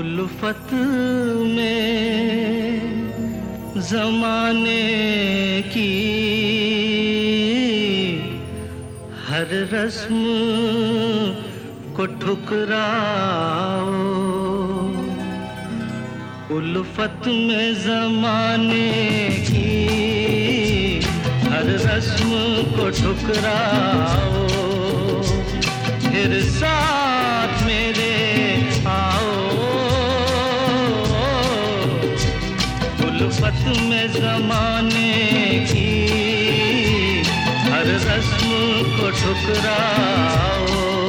उल्फत में जमाने की हर रस्म को ठुकराओ। उल्फत में जमाने की हर रस्म को ठुकराओ। उल्फत में जमाने की। हर रस्म को ठुकराओ।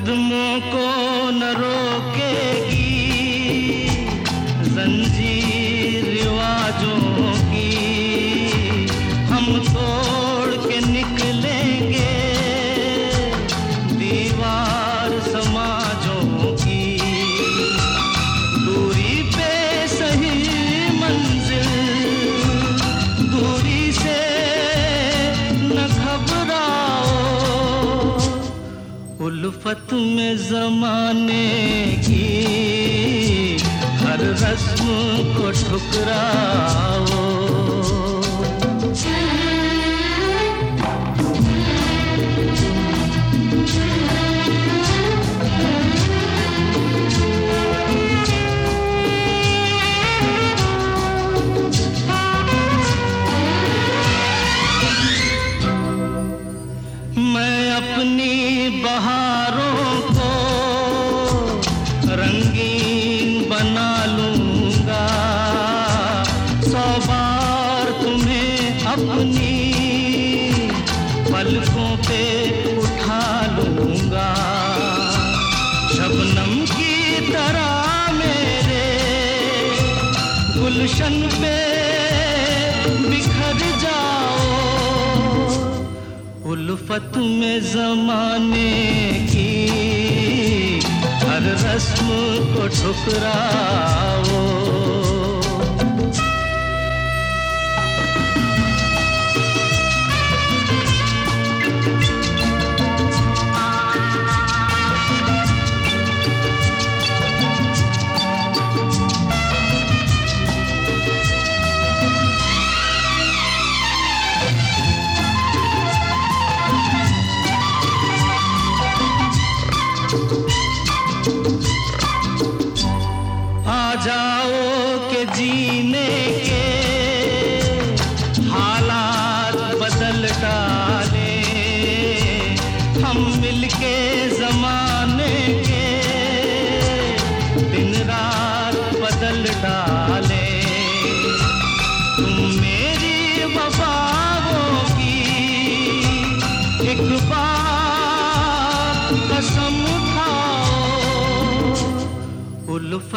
कदमों को न रोकेगी, जंजीर रिवाजों की। हम तोड़ के निकलेंगे दीवार समाजों की। दूरी पे सही मंजिल, दूरी से उल्फत में जमाने की हर रस्म को ठुकराओ। सौ बार तुम्हें अपनी पलकों पे उठा लूँगा। शबनम की तरह मेरे गुलशन पे बिखर जाओ। उल्फत में जमाने की हर रस्म को ठुकराओ।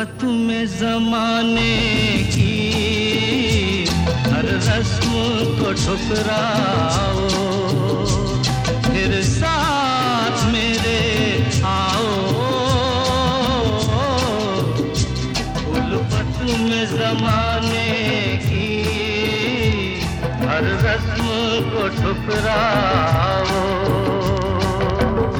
उल्फत में जमाने की, हर रस्म को ठुकराओ। फिर साथ मेरे आओ। उल्फत में जमाने की, हर रस्म को ठुकराओ।